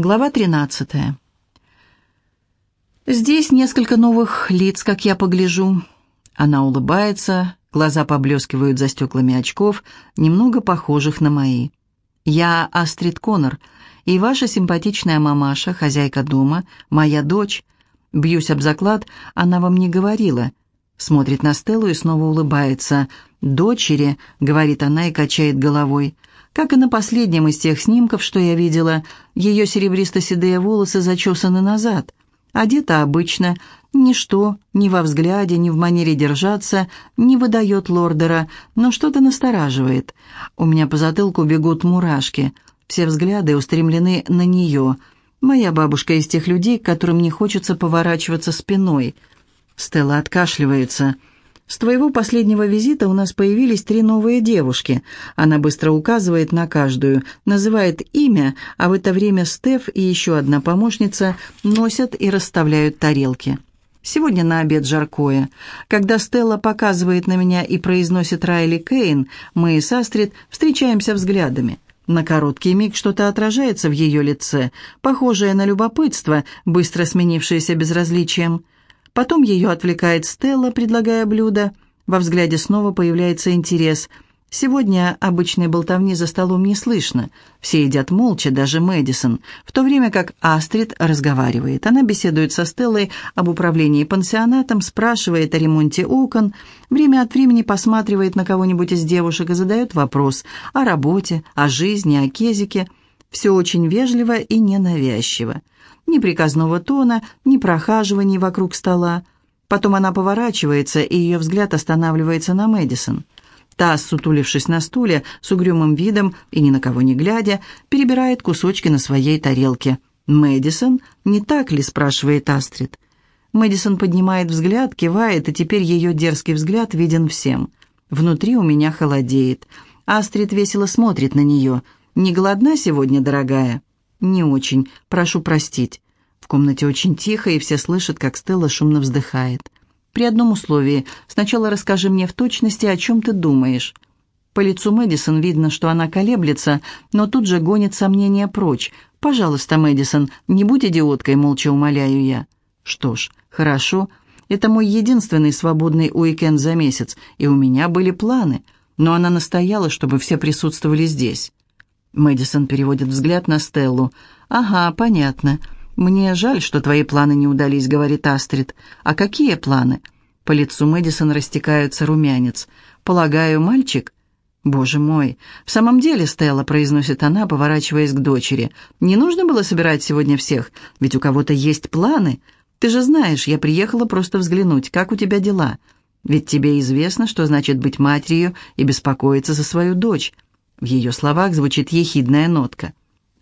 Глава 13. Здесь несколько новых лиц, как я погляжу. Она улыбается, глаза поблескивают за стеклами очков, немного похожих на мои. Я Астрид Коннор, и ваша симпатичная мамаша, хозяйка дома, моя дочь. Бьюсь об заклад, она вам не говорила. Смотрит на Стеллу и снова улыбается. «Дочери», — говорит она и качает головой, — как и на последнем из тех снимков, что я видела, ее серебристо-седые волосы зачесаны назад. Одета обычно, ничто, ни во взгляде, ни в манере держаться, не выдает лордера, но что-то настораживает. У меня по затылку бегут мурашки. Все взгляды устремлены на нее. Моя бабушка из тех людей, которым не хочется поворачиваться спиной. Стелла откашливается – с твоего последнего визита у нас появились три новые девушки. Она быстро указывает на каждую, называет имя, а в это время Стеф и еще одна помощница носят и расставляют тарелки. Сегодня на обед жаркое. Когда Стелла показывает на меня и произносит Райли Кейн, мы с Астрид встречаемся взглядами. На короткий миг что-то отражается в ее лице, похожее на любопытство, быстро сменившееся безразличием. Потом ее отвлекает Стелла, предлагая блюдо. Во взгляде снова появляется интерес. Сегодня обычной болтовни за столом не слышно. Все едят молча, даже Мэдисон, в то время как Астрид разговаривает. Она беседует со Стеллой об управлении пансионатом, спрашивает о ремонте окон, время от времени посматривает на кого-нибудь из девушек и задает вопрос о работе, о жизни, о Кезике. Все очень вежливо и ненавязчиво. Ни приказного тона, ни прохаживаний вокруг стола. Потом она поворачивается, и ее взгляд останавливается на Мэдисон. Та, сутулившись на стуле, с угрюмым видом и ни на кого не глядя, перебирает кусочки на своей тарелке. «Мэдисон, не так ли?» – спрашивает Астрид. Мэдисон поднимает взгляд, кивает, и теперь ее дерзкий взгляд виден всем. Внутри у меня холодеет. Астрид весело смотрит на нее. «Не голодна сегодня, дорогая?» «Не очень. Прошу простить». В комнате очень тихо, и все слышат, как Стелла шумно вздыхает. «При одном условии. Сначала расскажи мне в точности, о чем ты думаешь». По лицу Мэдисон видно, что она колеблется, но тут же гонит сомнения прочь. «Пожалуйста, Мэдисон, не будь идиоткой», — молча умоляю я. «Что ж, хорошо. Это мой единственный свободный уикенд за месяц, и у меня были планы. Но она настояла, чтобы все присутствовали здесь». Мэдисон переводит взгляд на Стеллу. «Ага, понятно. Мне жаль, что твои планы не удались», — говорит Астрид. «А какие планы?» По лицу Мэдисон растекается румянец. «Полагаю, мальчик?» «Боже мой! В самом деле, Стелла», — произносит она, поворачиваясь к дочери, «не нужно было собирать сегодня всех, ведь у кого-то есть планы. Ты же знаешь, я приехала просто взглянуть, как у тебя дела. Ведь тебе известно, что значит быть матерью и беспокоиться за свою дочь. В ее словах звучит ехидная нотка.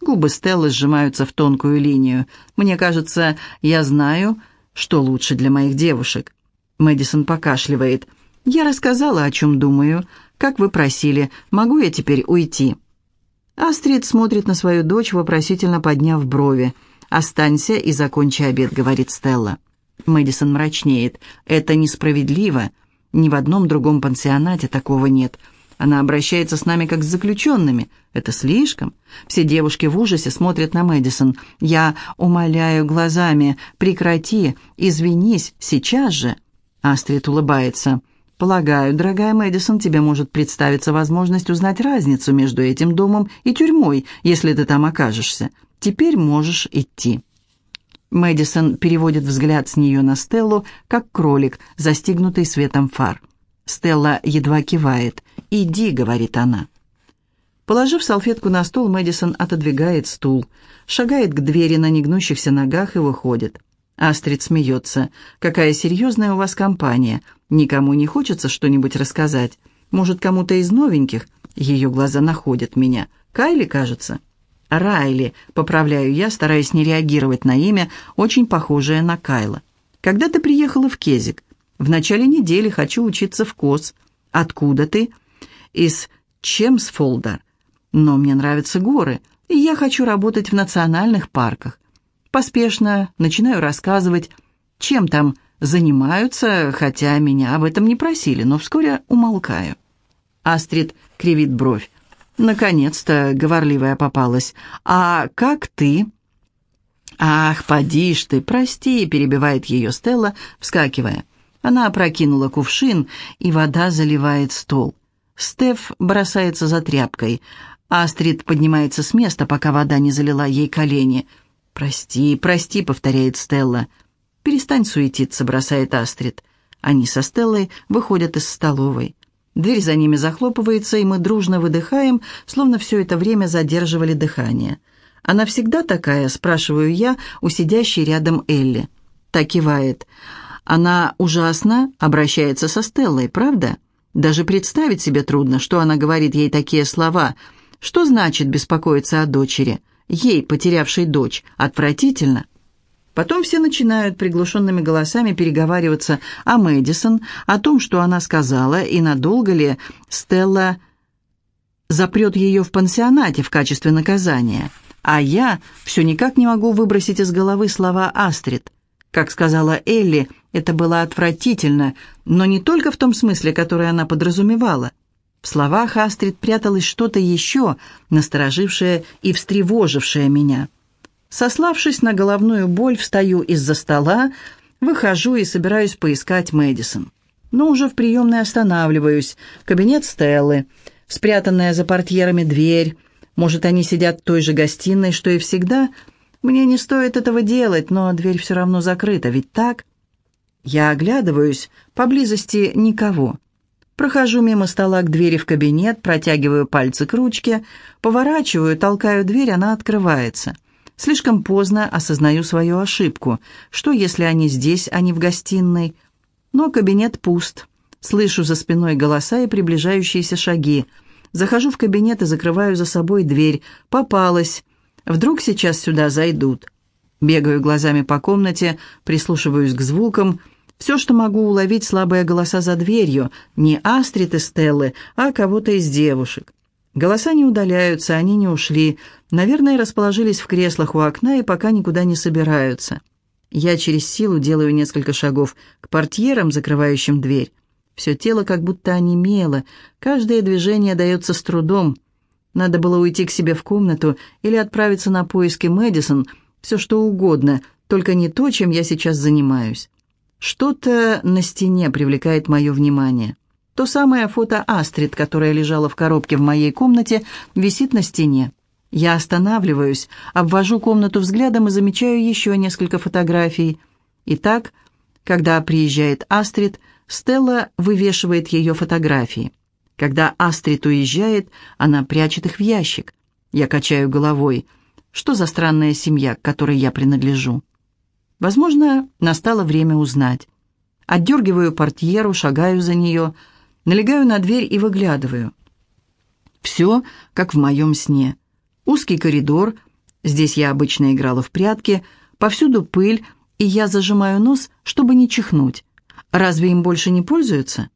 Губы Стеллы сжимаются в тонкую линию. «Мне кажется, я знаю, что лучше для моих девушек». Мэдисон покашливает. «Я рассказала, о чем думаю. Как вы просили, могу я теперь уйти?» Астрид смотрит на свою дочь, вопросительно подняв брови. «Останься и закончи обед», — говорит Стелла. Мэдисон мрачнеет. «Это несправедливо. Ни в одном другом пансионате такого нет. Она обращается с нами как с заключенными. Это слишком. Все девушки в ужасе смотрят на Мэдисон. Я умоляю глазами, прекрати, извинись, сейчас же. Астрид улыбается. «Полагаю, дорогая Мэдисон, тебе может представиться возможность узнать разницу между этим домом и тюрьмой, если ты там окажешься. Теперь можешь идти». Мэдисон переводит взгляд с нее на Стеллу, как кролик, застигнутый светом фар. Стелла едва кивает. «Иди», — говорит она. Положив салфетку на стол, Мэдисон отодвигает стул, шагает к двери на негнущихся ногах и выходит. Астрид смеется. «Какая серьезная у вас компания. Никому не хочется что-нибудь рассказать. Может, кому-то из новеньких?» Ее глаза находят меня. «Кайли, кажется?» «Райли», — поправляю я, стараясь не реагировать на имя, очень похожее на Кайла. «Когда ты приехала в Кезик?» В начале недели хочу учиться в КОС. Откуда ты? Из Чемсфолда. Но мне нравятся горы, и я хочу работать в национальных парках. Поспешно начинаю рассказывать, чем там занимаются, хотя меня об этом не просили, но вскоре умолкаю. Астрид кривит бровь. «Наконец-то говорливая попалась. А как ты?» «Ах, поди ж ты, прости!» — перебивает ее Стелла, вскакивая. Она опрокинула кувшин, и вода заливает стол. Стеф бросается за тряпкой. Астрид поднимается с места, пока вода не залила ей колени. «Прости, прости», — повторяет Стелла. «Перестань суетиться», — бросает Астрид. Они со Стеллой выходят из столовой. Дверь за ними захлопывается, и мы дружно выдыхаем, словно все это время задерживали дыхание. «Она всегда такая?» – спрашиваю я у сидящей рядом Элли. Так кивает. «Она ужасно обращается со Стеллой, правда? Даже представить себе трудно, что она говорит ей такие слова. Что значит беспокоиться о дочери? Ей, потерявшей дочь, отвратительно». Потом все начинают приглушенными голосами переговариваться о Мэдисон, о том, что она сказала, и надолго ли Стелла запрет ее в пансионате в качестве наказания. А я все никак не могу выбросить из головы слова Астрид. Как сказала Элли, это было отвратительно, но не только в том смысле, который она подразумевала. В словах Астрид пряталось что-то еще, насторожившее и встревожившее меня. Сославшись на головную боль, встаю из-за стола, выхожу и собираюсь поискать Мэдисон. Но уже в приемной останавливаюсь. Кабинет Стеллы, спрятанная за портьерами дверь. Может, они сидят в той же гостиной, что и всегда? Мне не стоит этого делать, но дверь все равно закрыта, ведь так? Я оглядываюсь, поблизости никого. Прохожу мимо стола к двери в кабинет, протягиваю пальцы к ручке, поворачиваю, толкаю дверь, она открывается. Слишком поздно осознаю свою ошибку. Что, если они здесь, а не в гостиной? Но кабинет пуст. Слышу за спиной голоса и приближающиеся шаги. Захожу в кабинет и закрываю за собой дверь. Попалась. Вдруг сейчас сюда зайдут. Бегаю глазами по комнате, прислушиваюсь к звукам. Все, что могу уловить, слабые голоса за дверью. Не Астрид и Стеллы, а кого-то из девушек. Голоса не удаляются, они не ушли. Наверное, расположились в креслах у окна и пока никуда не собираются. Я через силу делаю несколько шагов к портьерам, закрывающим дверь. Все тело как будто онемело, каждое движение дается с трудом. Надо было уйти к себе в комнату или отправиться на поиски Мэдисон, все что угодно, только не то, чем я сейчас занимаюсь. Что-то на стене привлекает мое внимание. То самое фото Астрид, которое лежало в коробке в моей комнате, висит на стене. Я останавливаюсь, обвожу комнату взглядом и замечаю еще несколько фотографий. Итак, когда приезжает Астрид, Стелла вывешивает ее фотографии. Когда Астрид уезжает, она прячет их в ящик. Я качаю головой. Что за странная семья, к которой я принадлежу? Возможно, настало время узнать. Отдергиваю портьеру, шагаю за нее — Налегаю на дверь и выглядываю. Все, как в моем сне. Узкий коридор, здесь я обычно играла в прятки, повсюду пыль, и я зажимаю нос, чтобы не чихнуть. Разве им больше не пользуются?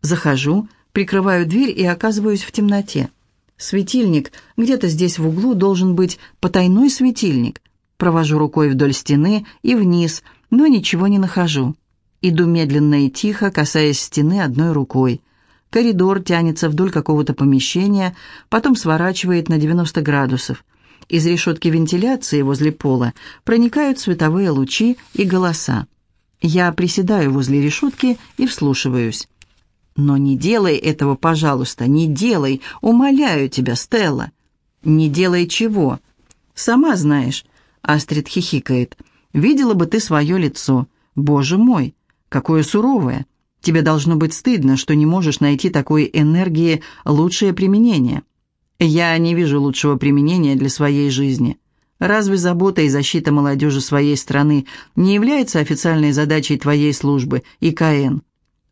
Захожу, прикрываю дверь и оказываюсь в темноте. Светильник, где-то здесь в углу должен быть потайной светильник. Провожу рукой вдоль стены и вниз, но ничего не нахожу. Иду медленно и тихо, касаясь стены одной рукой. Коридор тянется вдоль какого-то помещения, потом сворачивает на 90 градусов. Из решетки вентиляции возле пола проникают световые лучи и голоса. Я приседаю возле решетки и вслушиваюсь. «Но не делай этого, пожалуйста, не делай! Умоляю тебя, Стелла!» «Не делай чего?» «Сама знаешь», — Астрид хихикает. «Видела бы ты свое лицо. Боже мой! Какое суровое! Тебе должно быть стыдно, что не можешь найти такой энергии лучшее применение. Я не вижу лучшего применения для своей жизни. Разве забота и защита молодежи своей страны не является официальной задачей твоей службы, ИКН?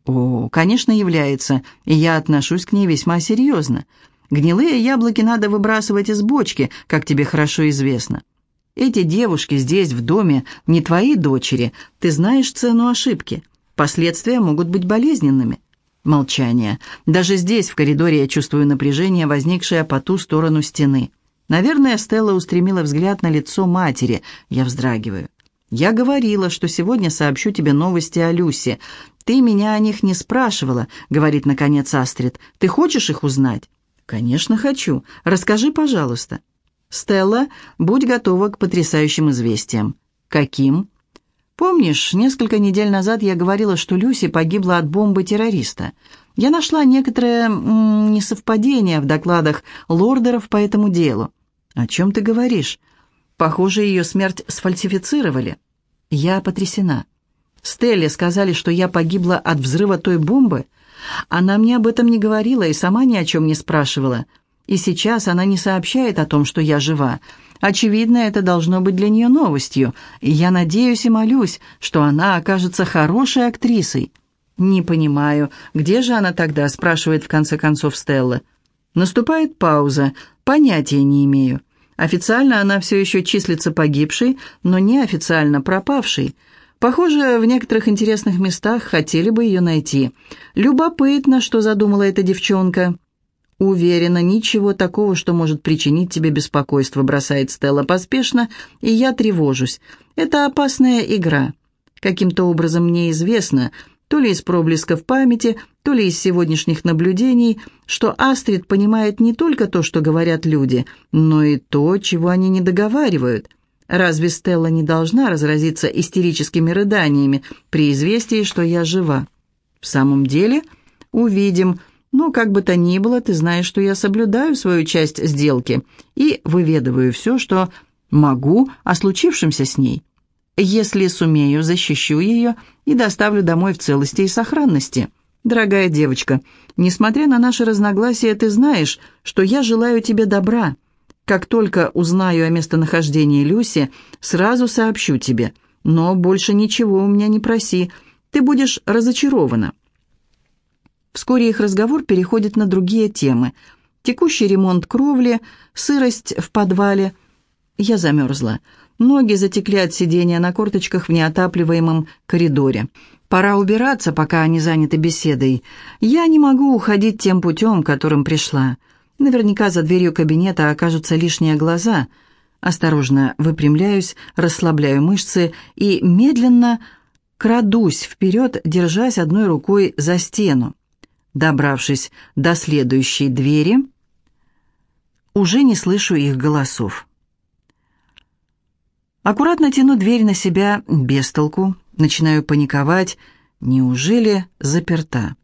О, конечно, является, и я отношусь к ней весьма серьезно. Гнилые яблоки надо выбрасывать из бочки, как тебе хорошо известно. Эти девушки здесь, в доме, не твои дочери. Ты знаешь цену ошибки. Последствия могут быть болезненными. Молчание. Даже здесь, в коридоре, я чувствую напряжение, возникшее по ту сторону стены. Наверное, Стелла устремила взгляд на лицо матери. Я вздрагиваю. «Я говорила, что сегодня сообщу тебе новости о Люсе. Ты меня о них не спрашивала», — говорит наконец Астрид. «Ты хочешь их узнать?» «Конечно хочу. Расскажи, пожалуйста». «Стелла, будь готова к потрясающим известиям». «Каким?» «Помнишь, несколько недель назад я говорила, что Люси погибла от бомбы террориста. Я нашла некоторое м несовпадение в докладах лордеров по этому делу». «О чем ты говоришь?» «Похоже, ее смерть сфальсифицировали». «Я потрясена». «Стелле сказали, что я погибла от взрыва той бомбы?» Она мне об этом не говорила и сама ни о чем не спрашивала. И сейчас она не сообщает о том, что я жива. Очевидно, это должно быть для нее новостью, и я надеюсь и молюсь, что она окажется хорошей актрисой. «Не понимаю, где же она тогда?» – спрашивает в конце концов Стелла. Наступает пауза. Понятия не имею. Официально она все еще числится погибшей, но неофициально пропавшей – Похоже, в некоторых интересных местах хотели бы ее найти. Любопытно, что задумала эта девчонка. Уверена, ничего такого, что может причинить тебе беспокойство, бросает Стелла поспешно, и я тревожусь. Это опасная игра. Каким-то образом мне известно, то ли из проблесков памяти, то ли из сегодняшних наблюдений, что Астрид понимает не только то, что говорят люди, но и то, чего они не договаривают. Разве Стелла не должна разразиться истерическими рыданиями при известии, что я жива? В самом деле, увидим. Но как бы то ни было, ты знаешь, что я соблюдаю свою часть сделки и выведываю все, что могу о случившемся с ней. Если сумею, защищу ее и доставлю домой в целости и сохранности. Дорогая девочка, несмотря на наши разногласия, ты знаешь, что я желаю тебе добра. Как только узнаю о местонахождении Люси, сразу сообщу тебе. Но больше ничего у меня не проси, ты будешь разочарована». Вскоре их разговор переходит на другие темы. Текущий ремонт кровли, сырость в подвале. Я замерзла. Ноги затекли от сидения на корточках в неотапливаемом коридоре. Пора убираться, пока они заняты беседой. Я не могу уходить тем путем, которым пришла. Наверняка за дверью кабинета окажутся лишние глаза. Осторожно выпрямляюсь, расслабляю мышцы и медленно крадусь вперед, держась одной рукой за стену. Добравшись до следующей двери, уже не слышу их голосов. Аккуратно тяну дверь на себя без толку, начинаю паниковать. Неужели заперта?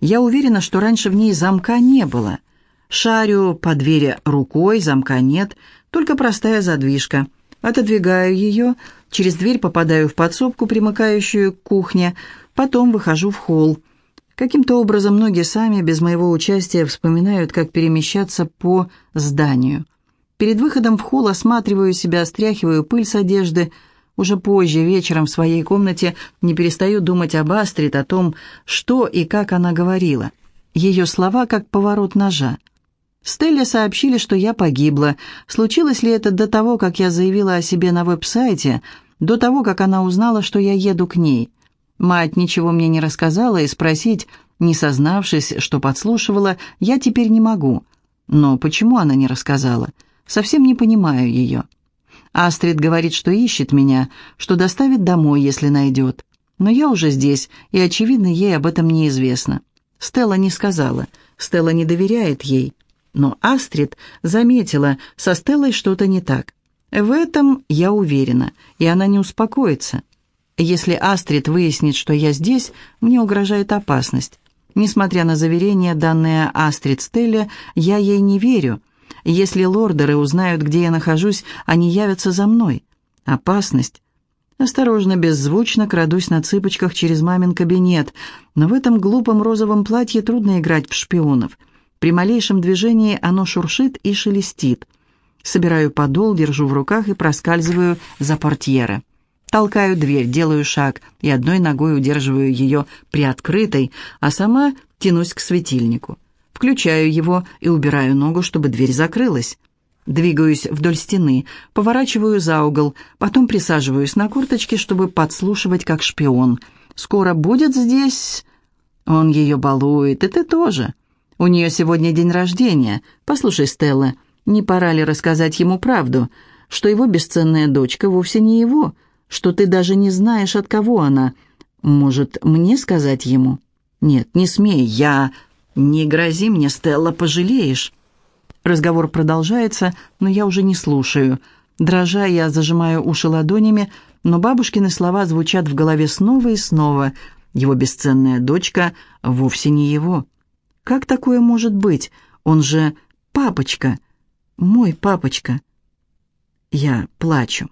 Я уверена, что раньше в ней замка не было — Шарю по двери рукой, замка нет, только простая задвижка. Отодвигаю ее, через дверь попадаю в подсобку, примыкающую к кухне, потом выхожу в холл. Каким-то образом ноги сами, без моего участия, вспоминают, как перемещаться по зданию. Перед выходом в холл осматриваю себя, стряхиваю пыль с одежды. Уже позже, вечером в своей комнате, не перестаю думать об Астрид, о том, что и как она говорила. Ее слова как поворот ножа. Стелле сообщили, что я погибла. Случилось ли это до того, как я заявила о себе на веб-сайте, до того, как она узнала, что я еду к ней? Мать ничего мне не рассказала, и спросить, не сознавшись, что подслушивала, я теперь не могу. Но почему она не рассказала? Совсем не понимаю ее. Астрид говорит, что ищет меня, что доставит домой, если найдет. Но я уже здесь, и, очевидно, ей об этом неизвестно. Стелла не сказала. Стелла не доверяет ей. Но Астрид заметила, со Стеллой что-то не так. В этом я уверена, и она не успокоится. Если Астрид выяснит, что я здесь, мне угрожает опасность. Несмотря на заверения, данные Астрид Стелле, я ей не верю. Если лордеры узнают, где я нахожусь, они явятся за мной. Опасность. Осторожно, беззвучно крадусь на цыпочках через мамин кабинет, но в этом глупом розовом платье трудно играть в шпионов — при малейшем движении оно шуршит и шелестит. Собираю подол, держу в руках и проскальзываю за портьеры. Толкаю дверь, делаю шаг и одной ногой удерживаю ее приоткрытой, а сама тянусь к светильнику. Включаю его и убираю ногу, чтобы дверь закрылась. Двигаюсь вдоль стены, поворачиваю за угол, потом присаживаюсь на курточке, чтобы подслушивать как шпион. «Скоро будет здесь...» Он ее балует, и ты тоже. У нее сегодня день рождения. Послушай, Стелла, не пора ли рассказать ему правду, что его бесценная дочка вовсе не его, что ты даже не знаешь, от кого она? Может, мне сказать ему? Нет, не смей, я... Не грози мне, Стелла, пожалеешь. Разговор продолжается, но я уже не слушаю. Дрожа, я зажимаю уши ладонями, но бабушкины слова звучат в голове снова и снова. Его бесценная дочка вовсе не его. Как такое может быть? Он же папочка, мой папочка. Я плачу.